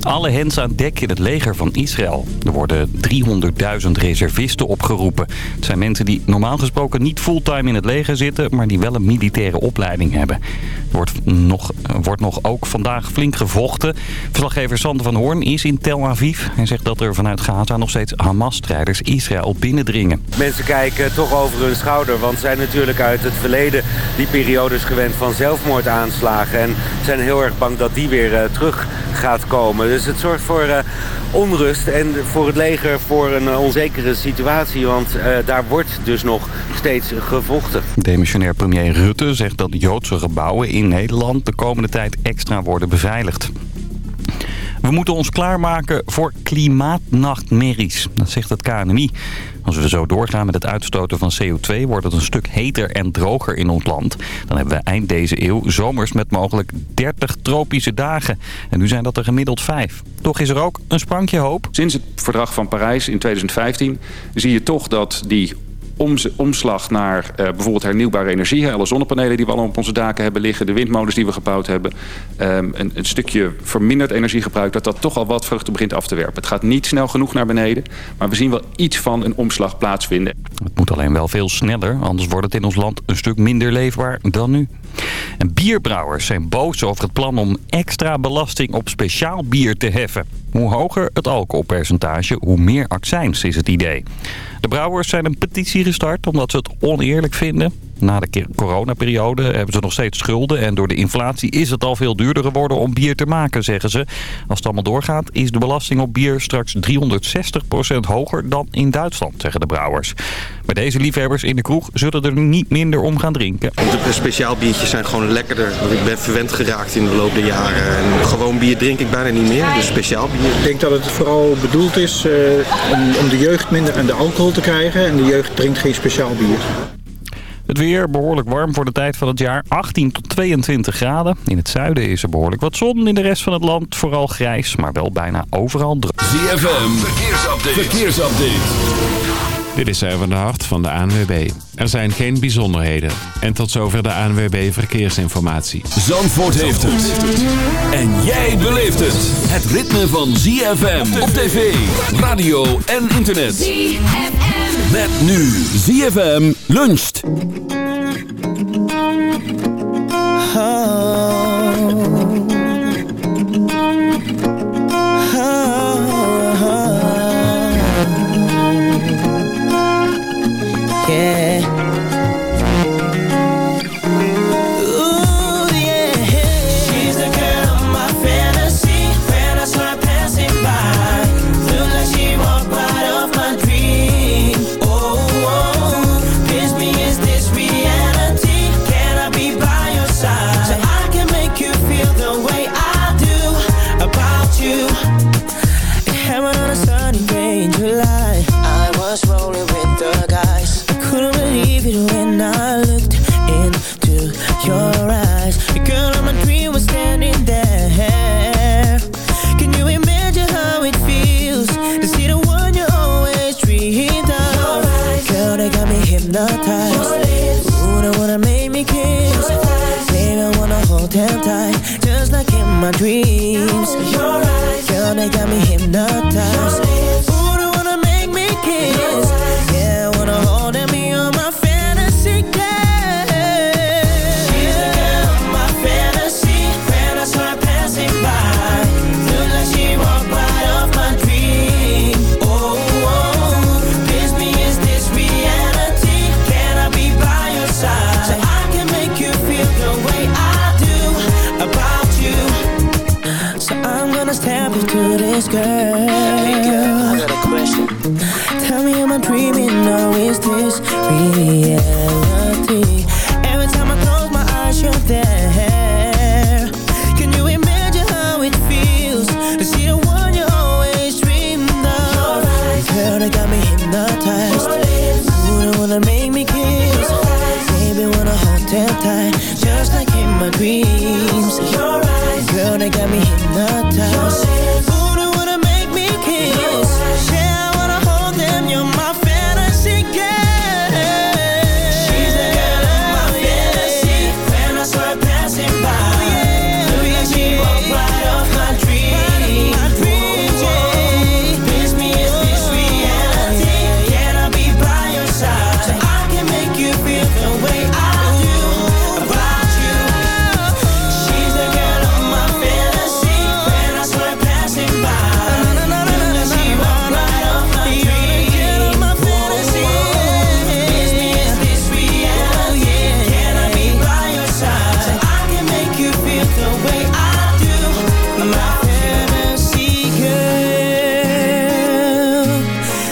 Alle hens aan dek in het leger van Israël. Er worden 300.000 reservisten opgeroepen. Het zijn mensen die normaal gesproken niet fulltime in het leger zitten... maar die wel een militaire opleiding hebben. Er wordt nog, wordt nog ook vandaag flink gevochten. Verslaggever Sander van Hoorn is in Tel Aviv. Hij zegt dat er vanuit Gaza nog steeds Hamas-strijders Israël binnendringen. Mensen kijken toch over hun schouder, want zijn natuurlijk uit het verleden... die periodes gewend van zelfmoordaanslagen... en zijn heel erg bang dat die weer uh, terug gaat komen. Dus het zorgt voor uh, onrust en voor het leger voor een uh, onzekere situatie. Want uh, daar wordt dus nog steeds gevochten. Demissionair premier Rutte zegt dat Joodse gebouwen in Nederland de komende tijd extra worden beveiligd. We moeten ons klaarmaken voor klimaatnachtmerries, dat zegt het KNMI. Als we zo doorgaan met het uitstoten van CO2 wordt het een stuk heter en droger in ons land. Dan hebben we eind deze eeuw zomers met mogelijk 30 tropische dagen. En nu zijn dat er gemiddeld 5. Toch is er ook een sprankje hoop. Sinds het verdrag van Parijs in 2015 zie je toch dat die omslag naar uh, bijvoorbeeld hernieuwbare energie. Alle zonnepanelen die we al op onze daken hebben liggen. De windmolens die we gebouwd hebben. Um, een, een, stukje verminderd energiegebruik. Dat dat toch al wat vruchten begint af te werpen. Het gaat niet snel genoeg naar beneden. Maar we zien wel iets van een omslag plaatsvinden. Het moet alleen wel veel sneller. Anders wordt het in ons land een stuk minder leefbaar dan nu. En bierbrouwers zijn boos over het plan om extra belasting op speciaal bier te heffen. Hoe hoger het alcoholpercentage, hoe meer accijns is het idee. De brouwers zijn een petitie gestart omdat ze het oneerlijk vinden. Na de coronaperiode hebben ze nog steeds schulden en door de inflatie is het al veel duurder geworden om bier te maken, zeggen ze. Als het allemaal doorgaat is de belasting op bier straks 360% hoger dan in Duitsland, zeggen de brouwers. Maar deze liefhebbers in de kroeg zullen er niet minder om gaan drinken. De speciaal biertjes zijn gewoon lekkerder. Ik ben verwend geraakt in de loop der jaren. En gewoon bier drink ik bijna niet meer, dus speciaal bier. Ik denk dat het vooral bedoeld is uh, om, om de jeugd minder aan de alcohol te krijgen. En de jeugd drinkt geen speciaal bier. Het weer behoorlijk warm voor de tijd van het jaar. 18 tot 22 graden. In het zuiden is er behoorlijk wat zon. In de rest van het land vooral grijs, maar wel bijna overal droog. ZFM, verkeersupdate. verkeersupdate. Dit is even de hart van de ANWB. Er zijn geen bijzonderheden. En tot zover de ANWB Verkeersinformatie. Zandvoort heeft het. En jij beleeft het. Het ritme van ZFM op tv, radio en internet. ZFM. Met nu ZFM luncht. Yeah. Them tight, just like in my dreams. Girl, they got me hypnotized. This girl. Hey girl, I got a question. Tell me am I dreaming or is this reality? Every time I close my eyes, you're there. Can you imagine how it feels to see the one you always dreamed of? Girl, they got me hypnotized. Ooh, they wanna make me kiss. Baby, wanna hold them tight, just like in my dreams. Girl, they got me hypnotized.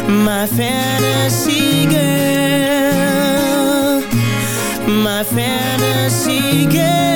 My fantasy girl. My fantasy girl.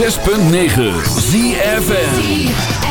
106.9 ZFM.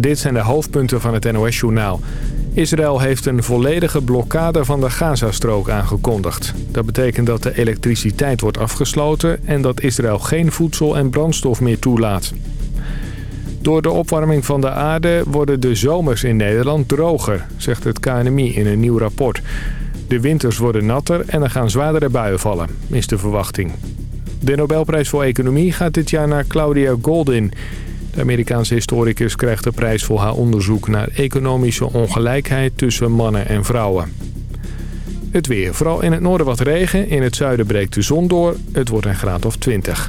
dit zijn de hoofdpunten van het NOS-journaal. Israël heeft een volledige blokkade van de Gazastrook aangekondigd. Dat betekent dat de elektriciteit wordt afgesloten... en dat Israël geen voedsel en brandstof meer toelaat. Door de opwarming van de aarde worden de zomers in Nederland droger... zegt het KNMI in een nieuw rapport. De winters worden natter en er gaan zwaardere buien vallen, is de verwachting. De Nobelprijs voor Economie gaat dit jaar naar Claudia Goldin... De Amerikaanse historicus krijgt de prijs voor haar onderzoek naar economische ongelijkheid tussen mannen en vrouwen. Het weer. Vooral in het noorden wat regen. In het zuiden breekt de zon door. Het wordt een graad of 20.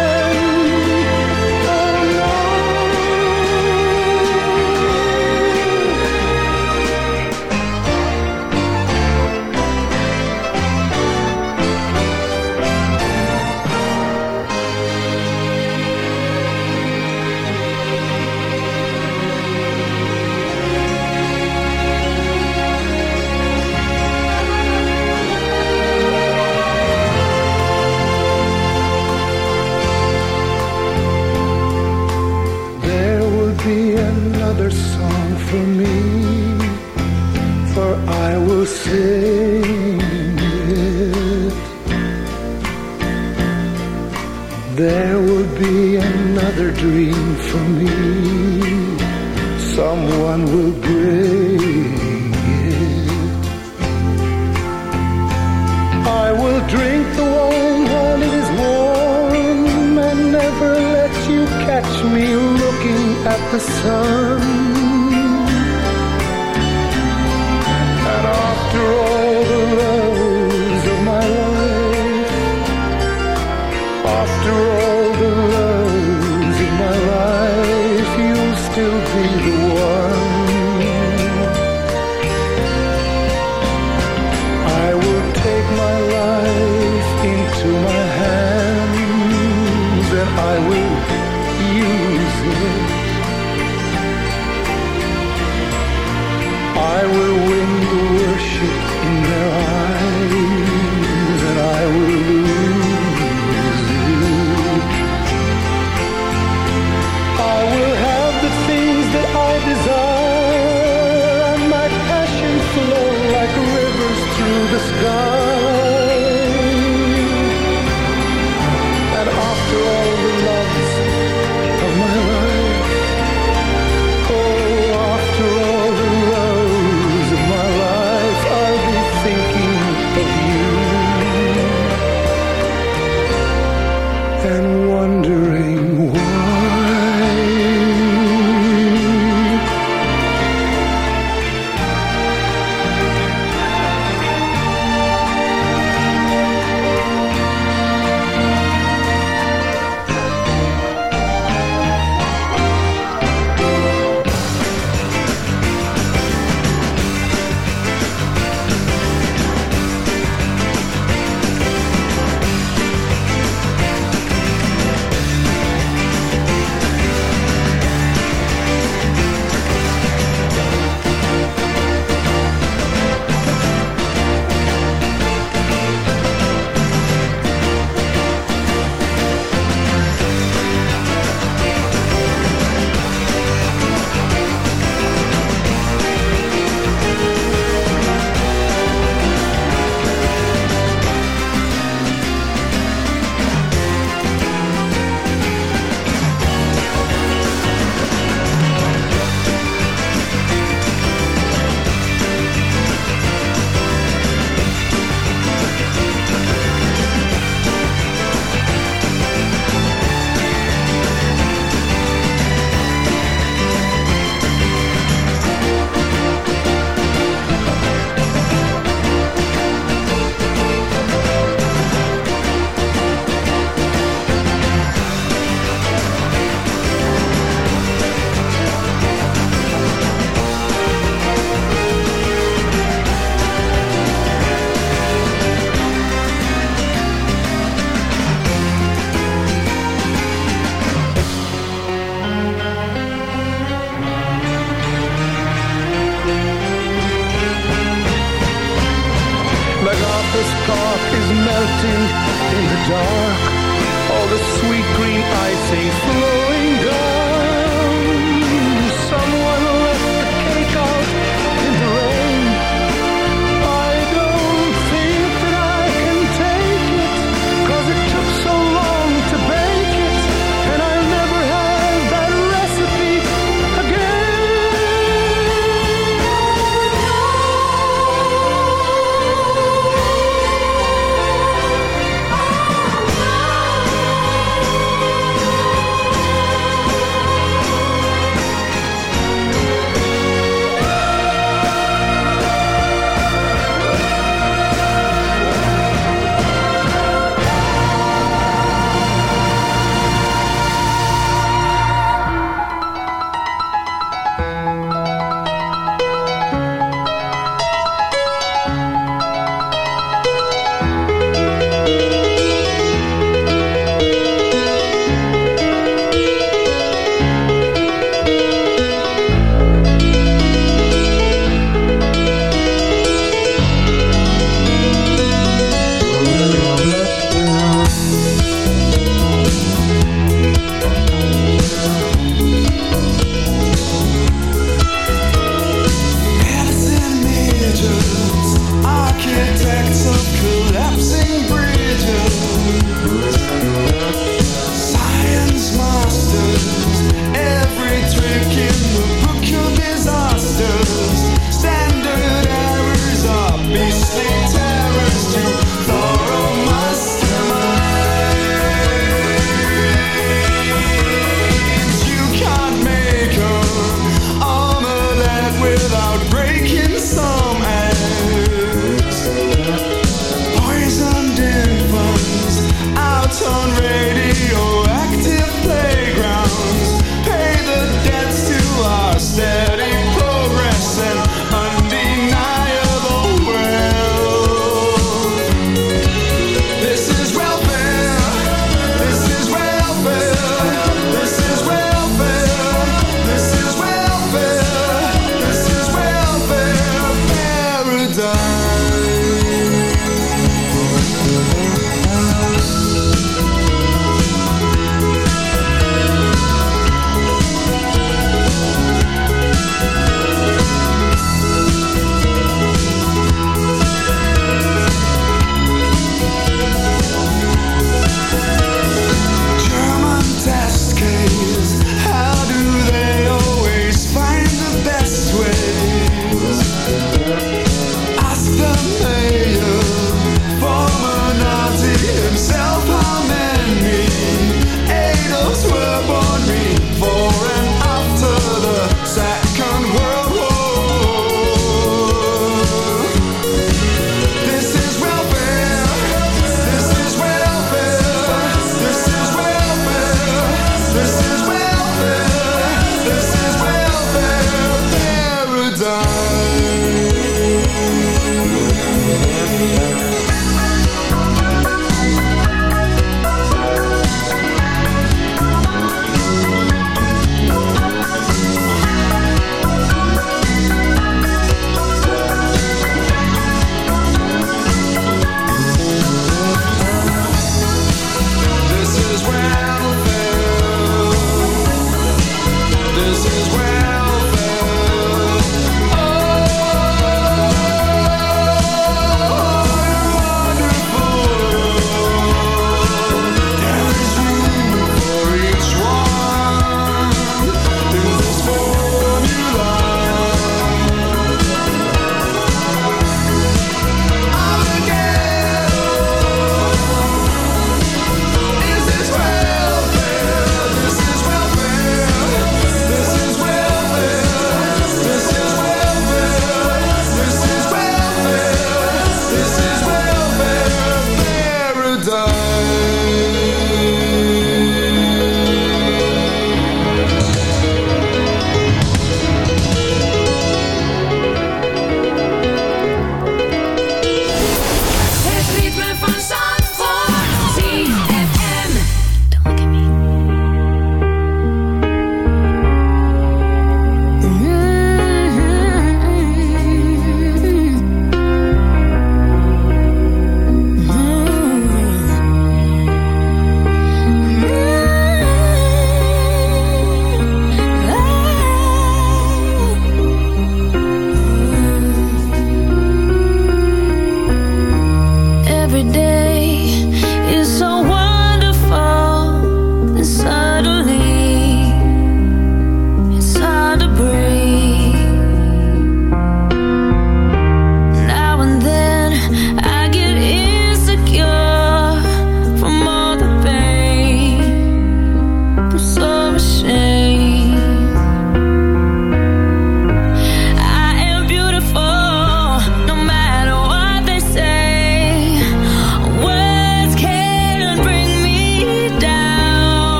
Another song for me, for I will sing it. There will be another dream for me, someone will bring it. I will drink at the sun. And after all